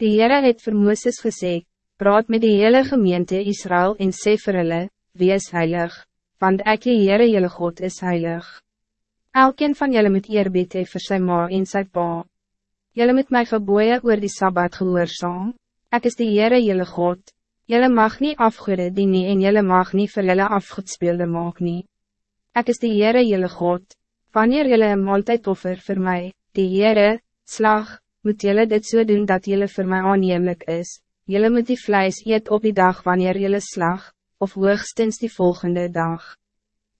Die Heere het vir Mooses gesê, praat met die hele gemeente Israël en sê vir hulle, wees heilig, want ek die Heere jylle God is heilig. Elkeen van jullie moet eerbied hee vir sy ma en sy pa. Jullie moet my geboeie oor die Sabbat gehoorzaam. Ek is die Heere jylle God. Jullie mag niet afgoede die nie en jullie mag niet vir jylle afgoedspeelde maak nie. Ek is die Heere jylle God. Wanneer jullie een maaltijd offer vir my, die Heere, slag, moet jullie dit zo so doen dat jullie voor mij aannemelijk is. Jullie moet die vlees eet op die dag wanneer jullie slag, of hoogstens die volgende dag.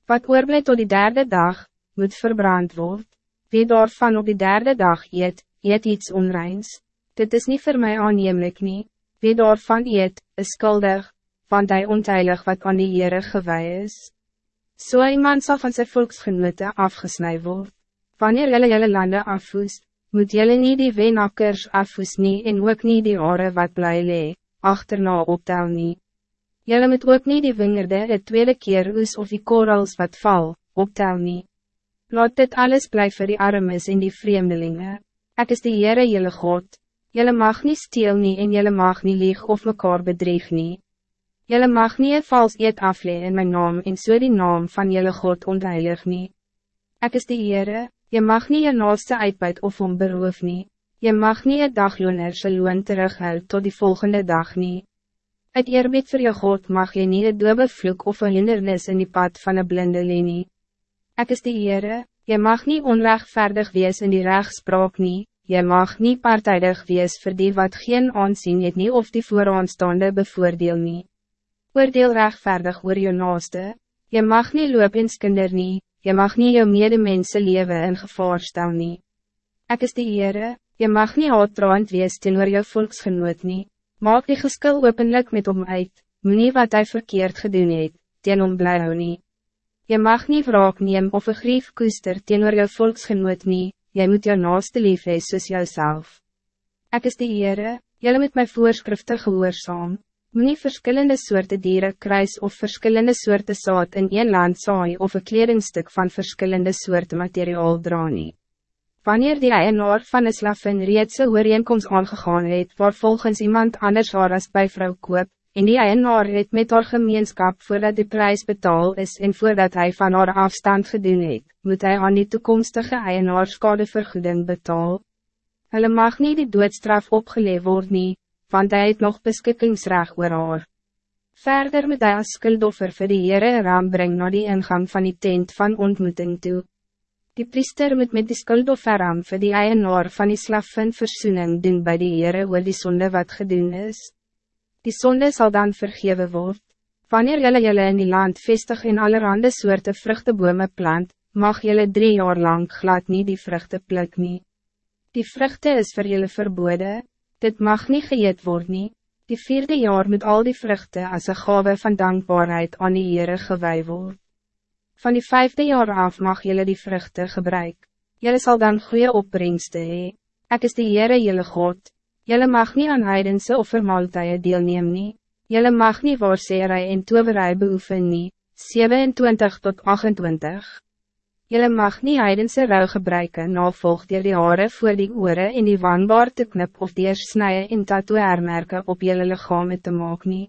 Wat oorblijft tot die derde dag, moet verbrand worden. Wie daarvan op die derde dag eet, eet iets onreins. Dit is niet voor mij aannemelijk nie. Wie daarvan eet, is skuldig, want hij onteilig wat aan die Heere gewij is. Zo so iemand zal van zijn volksgenote afgesnij worden. Wanneer jelle jelle landen afvoest, moet jelle niet die weenakkers afvoes nie en ook niet die ore wat bly lee, achterna optel nie. Jelle moet ook niet die wingerde het tweede keer oes of die korals wat val, optel nie. Laat dit alles blijven die armes en die vreemdelingen. Ik is de Heere jelle God. Jelle mag niet steel nie en jelle mag niet lieg of mekaar bedreig nie. Jelle mag niet een vals eet aflee in mijn naam en so die naam van jelle God ontheilig nie. Ik is de Heere, je mag niet je naaste uitbuit of om beroof nie. Je mag niet een dagloner sy loon terughou tot die volgende dag nie. Uit eerbied voor je God mag je niet een doobe vloek of een hindernis in die pad van een blinde nie. Ik is de Heere, je mag niet onrechtvaardig wees in die rechtspraak nie, je mag niet partijdig wees voor die wat geen aansien het nie of die vooraanstaande bevoordeel nie. Oordeel rechtvaardig oor je naaste, je mag niet loop in skinder nie, je mag niet jou medemense leven in gevaar stel nie. Ek is die Heere, je mag niet haatdraand wees ten oor jou volksgenoot nie, maak die geskil openlik met hom uit, moet nie wat hij verkeerd gedoen het, ten hom bly hou nie. Je mag niet wraak neem of een grief koester ten oor jou volksgenoot nie, jy moet jou naaste lief hees soos jouself. Ek is die Heere, jylle moet my voorskrifte gehoorzaam. Moet nie verskillende soorte dieren kruis of verschillende soorte saad in een land saai of een kledingstuk van verschillende soorte materiaal dra nie. Wanneer die eienaar van een slaffin reeds een ooreenkomst aangegaan het waar volgens iemand anders haar as by vrou koop, en die eienaar het met haar gemeenskap voordat die prijs betaal is en voordat hij van haar afstand gedoen het, moet hij aan die toekomstige eienaar skadevergoeding betaal. Hulle mag niet die doodstraf opgeleef word nie, want hij het nog beskikkingsrecht oor haar. Verder moet hij als skuldoffer vir die Heere raam bring na die ingang van die tent van ontmoeting toe. Die priester moet met die skuldofferam vir die eienaar van die slaffin versoening doen bij die Heere oor die zonde wat gedoen is. Die zonde zal dan vergeven worden. Wanneer jullie jullie in die land vestig in allerhande soorten vruchtebome plant, mag jullie drie jaar lang glad niet die vruchten pluk nie. Die vruchten is voor jullie verboden, dit mag niet geëet worden. Nie. Die vierde jaar moet al die vruchten als een gave van dankbaarheid aan die Heere gewij word. Van die vijfde jaar af mag jullie die vruchten gebruiken. Jullie zal dan goede opbrengsten hee. Ek is die Heere jullie God. Jelle mag niet aan heidense of vermaaltuie deelneem nie. Jelle mag niet waarserij en toverij beoefen nie. 27 tot 28 Jelle mag niet heidense rou gebruiken na volg dier die hare voor die oore en die wanbaar te knip of dier snijden en tatoeërmerke op jelle lichame te maak nie.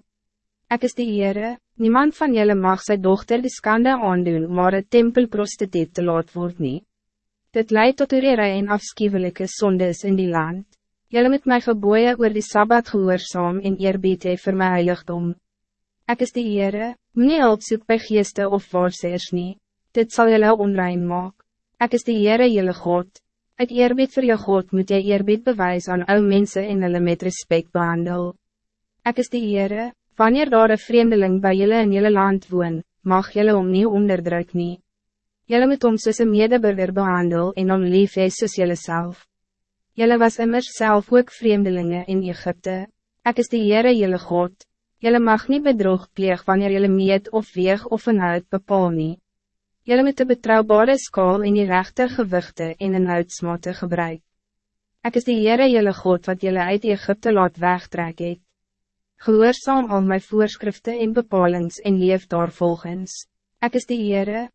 Ek is die Heere, niemand van jelle mag zijn dochter de skande aandoen maar het tempelprostituut te laat word nie. Dit leidt tot urere en afschuwelijke zondes in die land. Jelle met my geboeie oor die Sabbat gehoorzaam en eerbied hee vir my heiligdom. Ek is die Heere, nie hulp soek by geeste of waarseers nie, dit zal jelle onrein maak. Ek is die Heere jelle God, uit eerbied voor je God moet jy eerbied bewys aan ou mensen en hulle met respect behandel. Ek is die Heere, wanneer daar een vreemdeling bij jelle in jelle land woon, mag jelle om nie onderdruk nie. Jelle moet om soos een medeburger behandel en om lief hees soos jelle self. Jelle was immers zelf ook vreemdelingen in Egypte. Ik is de Heere jelle God. Jelle mag niet bedrog pleeg wanneer jelle meet of weeg of een huid bepaal nie. Jelle moet de betrouwbare skaal in die rechte gewichte en een huidsmate gebruik. Ik is de Heere jelle God wat jelle uit Egypte laat wegtrek het. Gehoorzaam al mijn voorschriften en bepalings en leef daar volgens. Ik is de Heere,